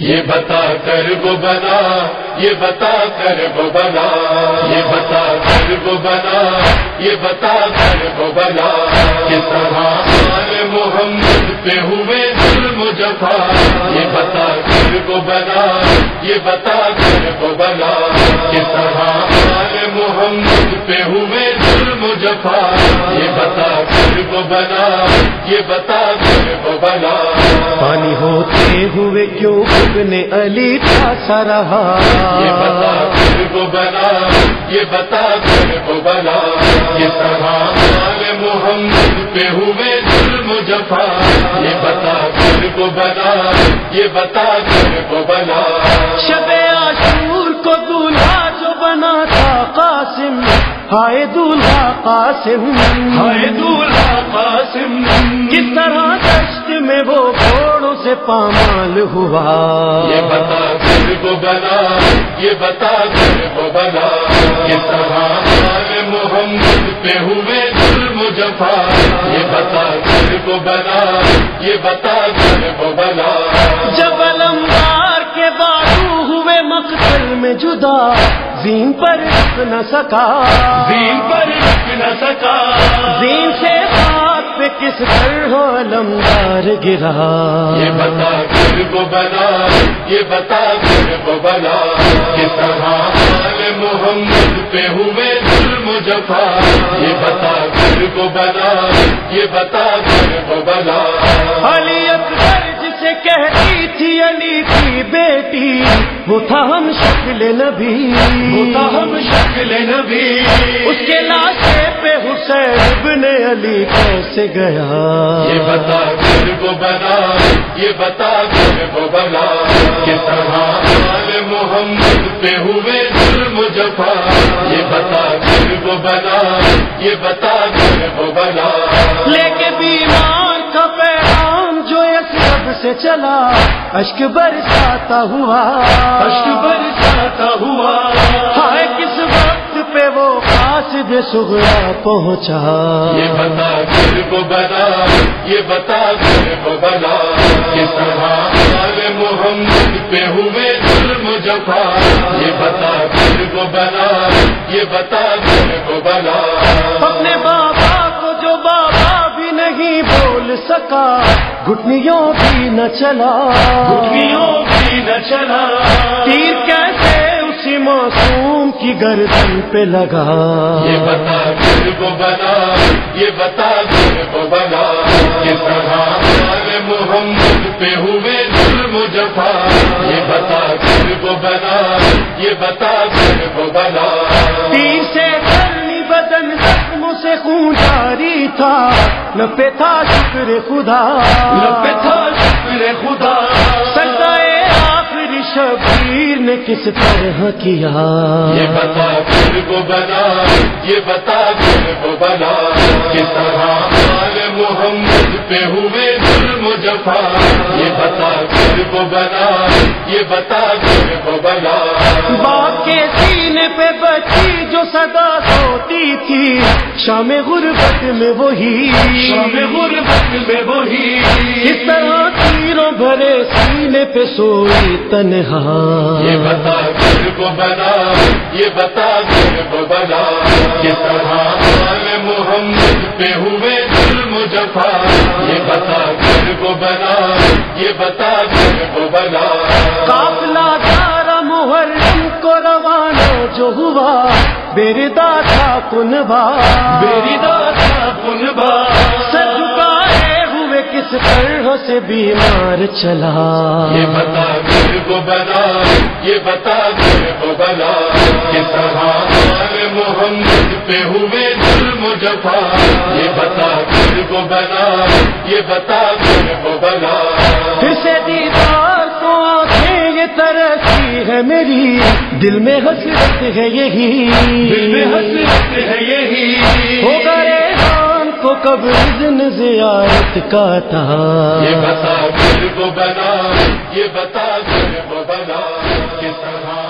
یہ بتا کر وہ بنا، یہ بتا کر وہ بنا۔ یہ بتا کر وہ بنا، یہ بتا کر وہ بنا۔ کہ سہار محمد پہ ہوئے ظلم جفا۔ یہ بتا کر وہ بنا، یہ بتا کر وہ بنا۔ کہ سہار محمد پہ ہوئے ظلم جفا۔ یہ بتا کر وہ بنا، یہ بتا کر وہ بنا۔ ہوئے کیوں ابن علی کا رہا یہ بتا کر وہ بنا یہ بتا کر وہ بنا۔ یہ سہار محمد پہ ہوئے ظلم جفا۔ یہ بتا کر وہ بنا یہ بتا کر وہ بنا۔ ہائے دولہا قاسم ہائے دولہا قاسم کس طرح دشت میں وہ گھوڑوں سے پامال ہوا۔ یہ بتا کر وہ بنا یہ بتا کر وہ بنا۔ یہ سہار محمد پہ ہوئے ظلم جفا۔ یہ بتا کر وہ بنا یہ بتا کر وہ بنا۔ جب علمدار کے بازو ہوئے مقتل میں جدا زین پر رک نہ سکا۔ دین پر رک نہ سکا۔ زین سے ہاتھ پہ کس طرح علمدار گرا۔ یہ بتا کر وہ بنا یہ بتا کر وہ بنا۔ کہ سہار محمد پہ ہوئے ظلم جفا۔ یہ بتا کر وہ بنا یہ بتا کر وہ بنا۔ علی علی کی بیٹی وہ تھا ہم شکل نبی۔ وہ تھا ہم شکل نبی۔ اس کے لاشے پہ حسین ابن علی کیسے گیا؟ یہ بتا کر وہ بنا یہ بتا کر وہ بنا کہ سہار محمد پہ ہوئے ظلم جفا۔ یہ بتا کر وہ بنا یہ بتا کر وہ بنا لے کے بیمار جو سے چلا اشک برساتا ہوا۔ اشک برساتا ہوا۔ ہائے کس وقت پہ وہ قاصد سغرا پہنچا؟ یہ بتا کر وہ بنا یہ بتا کر وہ بنا کہ سہار محمد پہ ہوئے ظلم جفا؟ یہ بتا وہ بنا یہ بتا کر وہ بنا اپنے بابا بول سکا گٹنیوں بھی نہ چلا۔ گٹھیوں بھی نہ چلا۔ تیر کیسے اسی معصوم کی گردن پہ لگا۔ یہ بتا کر وہ بنا یہ بتا کر وہ بنا۔ کہ سہار محمد پہ ہوئے ظلم جفا۔ یہ بتا کر وہ بنا یہ بتا کر وہ بنا۔ جاری تھا لپے تھا شکر خدا۔ لپے تھا شکر خدا۔ شبیر نے کس طرح کیا؟ یہ بتا کر وہ بنا یہ بتا کر وہ بنا۔ کہ سہار محمد پہ ہوئے ظلم جفا۔ یہ بتا کر وہ بنا یہ بتا کر وہ بنا۔ باپ کے سینے پہ بچی جو صدا سوتی تھی شام غربت میں وہی۔ شام غربت میں وہی۔ اس طرح تیروں بھرے سینے پہ سوئی تنہا۔ یہ بتا وہ بنا یہ بتا وہ بنا۔ کہ سہار محمد پہ ہوئے ظلم جفا۔ یہ بتا وہ بنا یہ بتا وہ بنا۔ قافلہ دارا محرم کو روانہ جو ہوا بیردا تھا کنبا۔ میری دادا کنبا۔ جھکائے ہوئے کس طرح سے بیمار چلا۔ یہ بتا کر وہ بنا یہ بتا کر وہ بنا۔ کہ محمد پہ ہوئے ظلم جفا۔ یہ بتا کر وہ بنا یہ بتا کر وہ بنا۔ پھر سے دیدار کو آنکھیں یہ ترقی ہے میری۔ دل میں حسرت ہے یہی۔ دل میں حسرت ہے یہی۔ ہو گئے کو کب اذن زیارت کا تھا۔ یہ بتا دل وہ بنا یہ بتا دل وہ بنا کس طرح